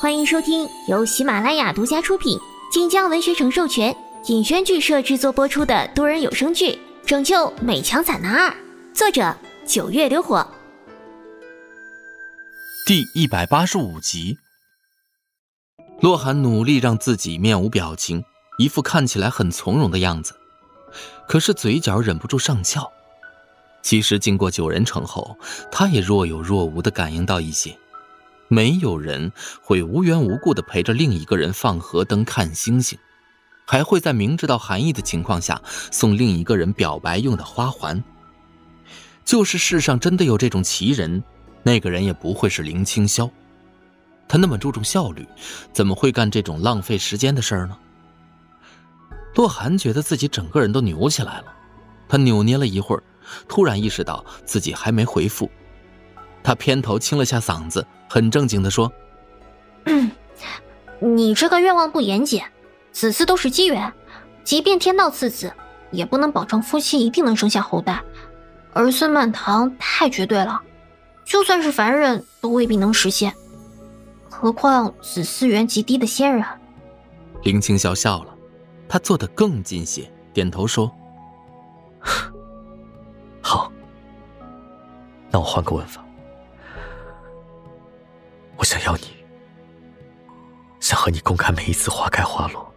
欢迎收听由喜马拉雅独家出品、晋江文学城授权、尹轩剧社制作播出的多人有声剧《拯救美强惨男二》，作者九月流火，第一百八十五集。洛寒努力让自己面无表情，一副看起来很从容的样子，可是嘴角忍不住上翘。其实经过九人城后，他也若有若无的感应到一些。没有人会无缘无故的陪着另一个人放河灯看星星，还会在明知道含义的情况下送另一个人表白用的花环。就是世上真的有这种奇人，那个人也不会是林清霄。他那么注重效率，怎么会干这种浪费时间的事儿呢？洛寒觉得自己整个人都扭起来了，他扭捏了一会儿，突然意识到自己还没回复。他偏头清了下嗓子，很正经的说：“你这个愿望不严谨，子嗣都是机缘，即便天道赐子，也不能保证夫妻一定能生下后代。儿孙满堂太绝对了，就算是凡人都未必能实现，何况子嗣缘极低的仙人。”林青霄笑了，他坐得更近些，点头说：“好，那我换个问法。”我想要你，想和你共看每一次花开花落，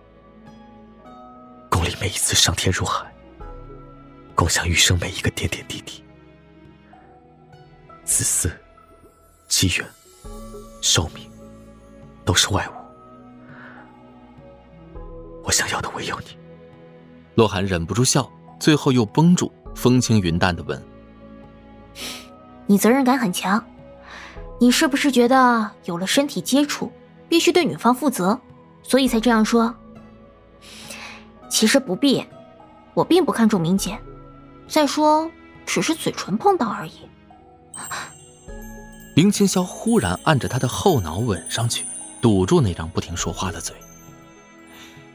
共历每一次上天入海，共享余生每一个点点滴滴。子嗣、机缘、寿命，都是外物。我想要的唯有你。洛寒忍不住笑，最后又绷住，风轻云淡的问：“你责任感很强。”你是不是觉得有了身体接触，必须对女方负责，所以才这样说？其实不必，我并不看重明简，再说只是嘴唇碰到而已。林青霄忽然按着他的后脑吻上去，堵住那张不停说话的嘴。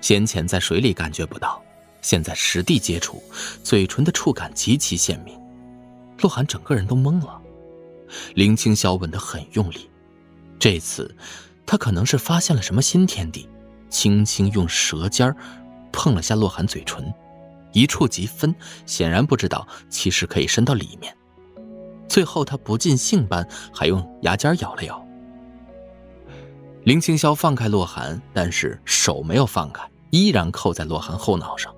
先前在水里感觉不到，现在实地接触，嘴唇的触感极其鲜明。洛寒整个人都懵了。林青霄吻得很用力，这次他可能是发现了什么新天地，轻轻用舌尖碰了下洛寒嘴唇，一触即分，显然不知道其实可以伸到里面。最后他不尽兴般还用牙尖咬了咬。林青霄放开洛寒，但是手没有放开，依然扣在洛寒后脑上。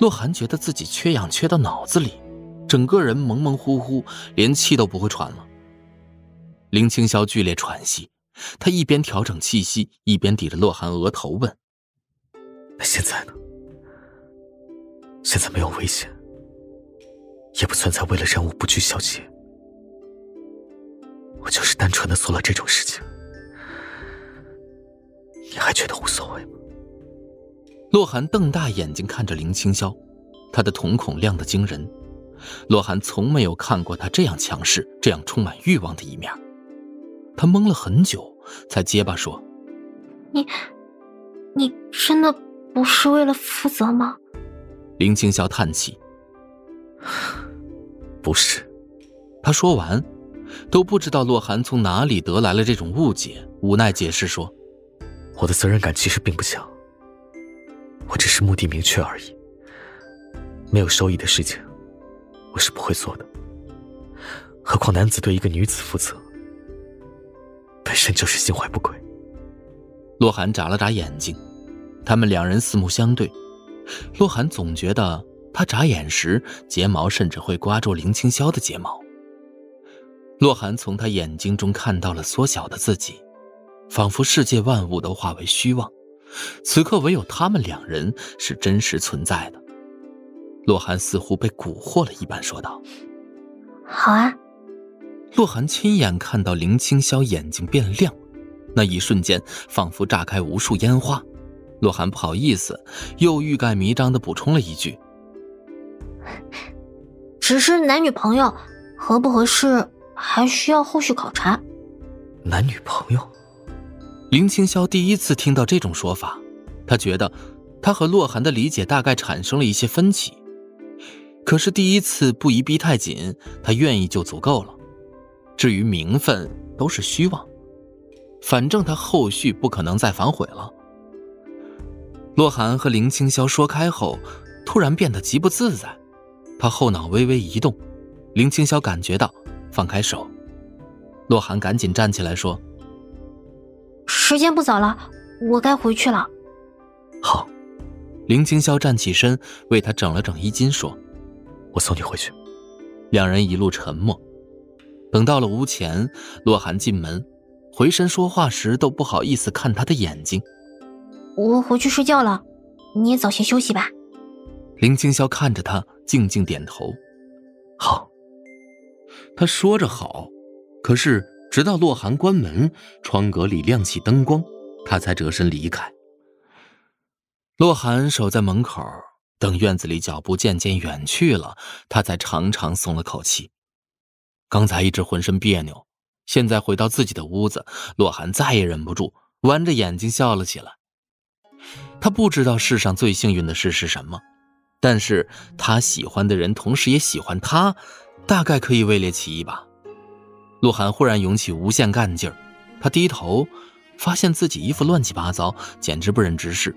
洛寒觉得自己缺氧缺到脑子里。整个人蒙蒙糊糊，连气都不会喘了。林青霄剧烈喘息，他一边调整气息，一边抵着洛寒额头问：“那现在呢？现在没有危险，也不存在为了任务不拘小节。我就是单纯的做了这种事情，你还觉得无所谓吗？”洛寒瞪大眼睛看着林青霄，他的瞳孔亮得惊人。洛寒从没有看过他这样强势、这样充满欲望的一面。他懵了很久，才结巴说：“你，你真的不是为了负责吗？”林青霄叹气：“不是。”他说完，都不知道洛寒从哪里得来了这种误解，无奈解释说：“我的责任感其实并不强，我只是目的明确而已。没有收益的事情。”我是不会做的，何况男子对一个女子负责，本身就是心怀不轨。洛寒眨了眨眼睛，他们两人四目相对，洛寒总觉得他眨眼时睫毛甚至会刮住林青霄的睫毛。洛寒从他眼睛中看到了缩小的自己，仿佛世界万物都化为虚妄，此刻唯有他们两人是真实存在的。洛寒似乎被蛊惑了一般，说道：“好啊。”洛寒亲眼看到林青霄眼睛变亮，那一瞬间仿佛炸开无数烟花。洛寒不好意思，又欲盖弥彰的补充了一句：“只是男女朋友，合不合适还需要后续考察。”男女朋友？林青霄第一次听到这种说法，他觉得他和洛寒的理解大概产生了一些分歧。可是第一次不宜逼太紧，他愿意就足够了。至于名分，都是虚妄。反正他后续不可能再反悔了。洛寒和林青霄说开后，突然变得极不自在，他后脑微微一动，林青霄感觉到，放开手。洛寒赶紧站起来说：“时间不早了，我该回去了。”好。林青霄站起身，为他整了整衣襟，说：“我送你回去。”两人一路沉默。等到了屋前，洛寒进门，回身说话时都不好意思看他的眼睛。我回去睡觉了，你也早些休息吧。林青霄看着他，静静点头。好。他说着好，可是直到洛寒关门，窗格里亮起灯光，他才折身离开。洛寒守在门口，等院子里脚步渐渐远去了，他才长长松了口气。刚才一直浑身别扭，现在回到自己的屋子，洛寒再也忍不住，弯着眼睛笑了起来。他不知道世上最幸运的事是什么，但是他喜欢的人同时也喜欢他，大概可以位列其一吧。洛寒忽然涌起无限干劲儿，他低头，发现自己衣服乱七八糟，简直不忍直视。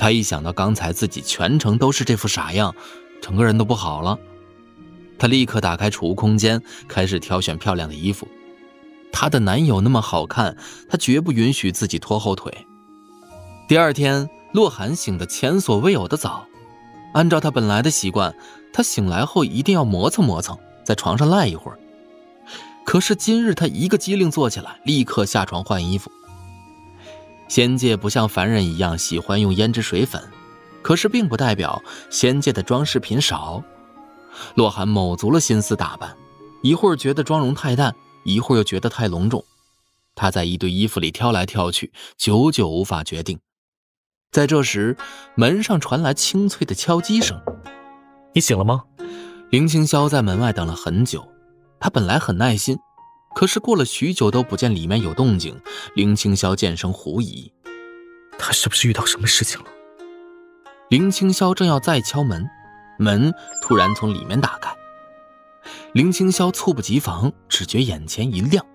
他一想到刚才自己全程都是这副傻样，整个人都不好了。他立刻打开储物空间，开始挑选漂亮的衣服。她的男友那么好看，她绝不允许自己拖后腿。第二天，洛寒醒得前所未有的早。按照他本来的习惯，他醒来后一定要磨蹭磨蹭，在床上赖一会儿。可是今日他一个机灵坐起来，立刻下床换衣服。仙界不像凡人一样喜欢用胭脂水粉，可是并不代表仙界的装饰品少。洛寒卯足了心思打扮，一会儿觉得妆容太淡，一会儿又觉得太隆重。他在一堆衣服里挑来挑去，久久无法决定。在这时，门上传来清脆的敲击声。“你醒了吗？”林清霄在门外等了很久，他本来很耐心。可是过了许久都不见里面有动静，林青霄渐生狐疑，他是不是遇到什么事情了？林青霄正要再敲门，门突然从里面打开，林青霄猝不及防，只觉眼前一亮，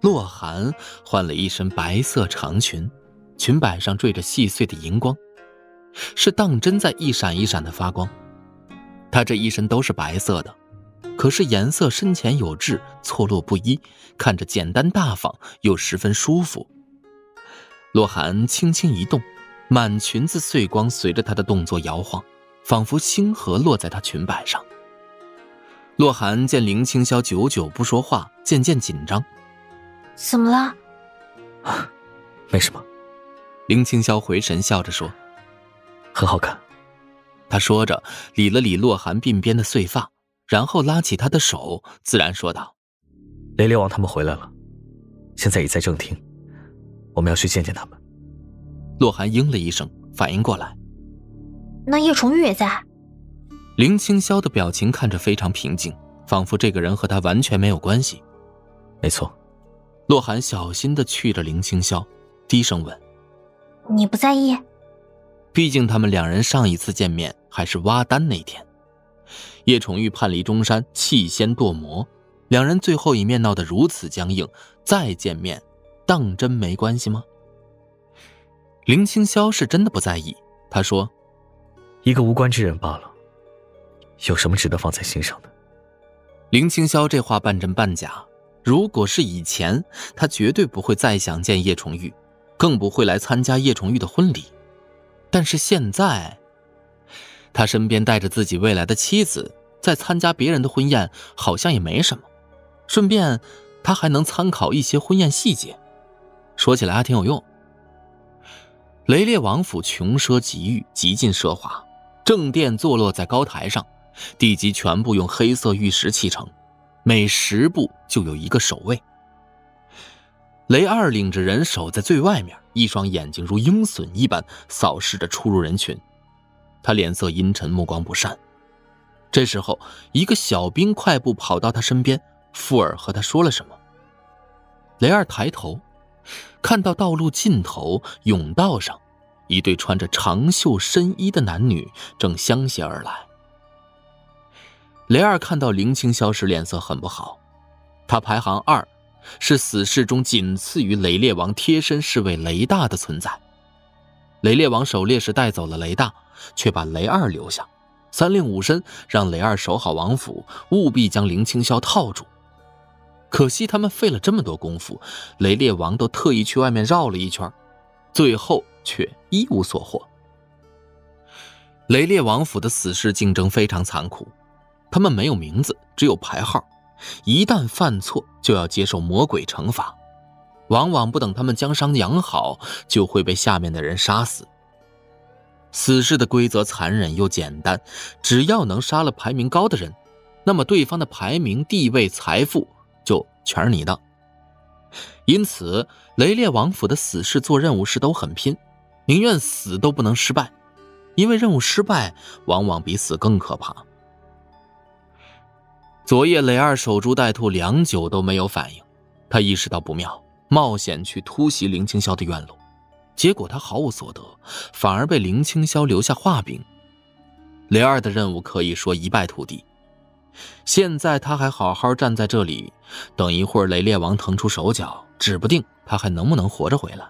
洛寒换了一身白色长裙，裙摆上缀着细碎的银光，是当真在一闪一闪的发光，她这一身都是白色的。可是颜色深浅有致，错落不一，看着简单大方又十分舒服。洛寒轻轻一动，满裙子碎光随着她的动作摇晃，仿佛星河落在她裙摆上。洛寒见林清霄久久不说话，渐渐紧张。怎么了？没什么。林清霄回神笑着说：“很好看。”他说着理了理洛寒鬓边的碎发。然后拉起他的手，自然说道：“雷烈王他们回来了，现在已在正厅，我们要去见见他们。”洛寒应了一声，反应过来：“那叶崇玉也在。”林清霄的表情看着非常平静，仿佛这个人和他完全没有关系。没错，洛寒小心的去着林清霄，低声问：“你不在意？毕竟他们两人上一次见面还是挖丹那天。”叶崇玉叛离中山，弃仙堕魔，两人最后一面闹得如此僵硬，再见面，当真没关系吗？林青霄是真的不在意，他说：“一个无关之人罢了，有什么值得放在心上的？”林青霄这话半真半假。如果是以前，他绝对不会再想见叶崇玉，更不会来参加叶崇玉的婚礼。但是现在。他身边带着自己未来的妻子，在参加别人的婚宴，好像也没什么。顺便，他还能参考一些婚宴细节，说起来还挺有用。雷烈王府穷奢极欲，极尽奢华，正殿坐落在高台上，地基全部用黑色玉石砌成，每十步就有一个守卫。雷二领着人守在最外面，一双眼睛如鹰隼一般扫视着出入人群。他脸色阴沉，目光不善。这时候，一个小兵快步跑到他身边，附耳和他说了什么。雷二抬头，看到道路尽头甬道上，一对穿着长袖深衣的男女正相携而来。雷二看到林青霄时，脸色很不好。他排行二，是死士中仅次于雷烈王贴身侍卫雷大的存在。雷烈王狩猎时带走了雷大，却把雷二留下，三令五申让雷二守好王府，务必将林青霄套住。可惜他们费了这么多功夫，雷烈王都特意去外面绕了一圈，最后却一无所获。雷烈王府的死士竞争非常残酷，他们没有名字，只有牌号，一旦犯错就要接受魔鬼惩罚。往往不等他们将伤养好，就会被下面的人杀死。死士的规则残忍又简单，只要能杀了排名高的人，那么对方的排名、地位、财富就全是你的。因此，雷烈王府的死士做任务时都很拼，宁愿死都不能失败，因为任务失败往往比死更可怕。昨夜雷二守株待兔，良久都没有反应，他意识到不妙。冒险去突袭林青霄的院落，结果他毫无所得，反而被林青霄留下画饼。雷二的任务可以说一败涂地。现在他还好好站在这里，等一会儿雷烈王腾出手脚，指不定他还能不能活着回来。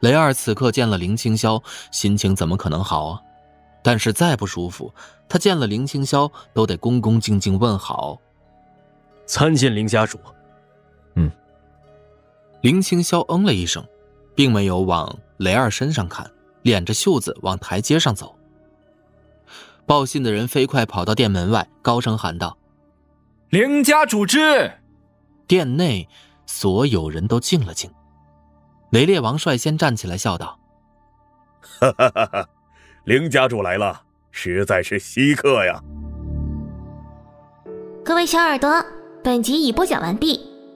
雷二此刻见了林青霄，心情怎么可能好啊？但是再不舒服，他见了林青霄都得恭恭敬敬问好。参见林家主。嗯。林青霄嗯了一声，并没有往雷二身上看，敛着袖子往台阶上走。报信的人飞快跑到店门外，高声喊道：“林家主之！”店内所有人都静了静。雷烈王率先站起来，笑道：“哈哈哈哈！林家主来了，实在是稀客呀！”各位小耳朵，本集已播讲完毕。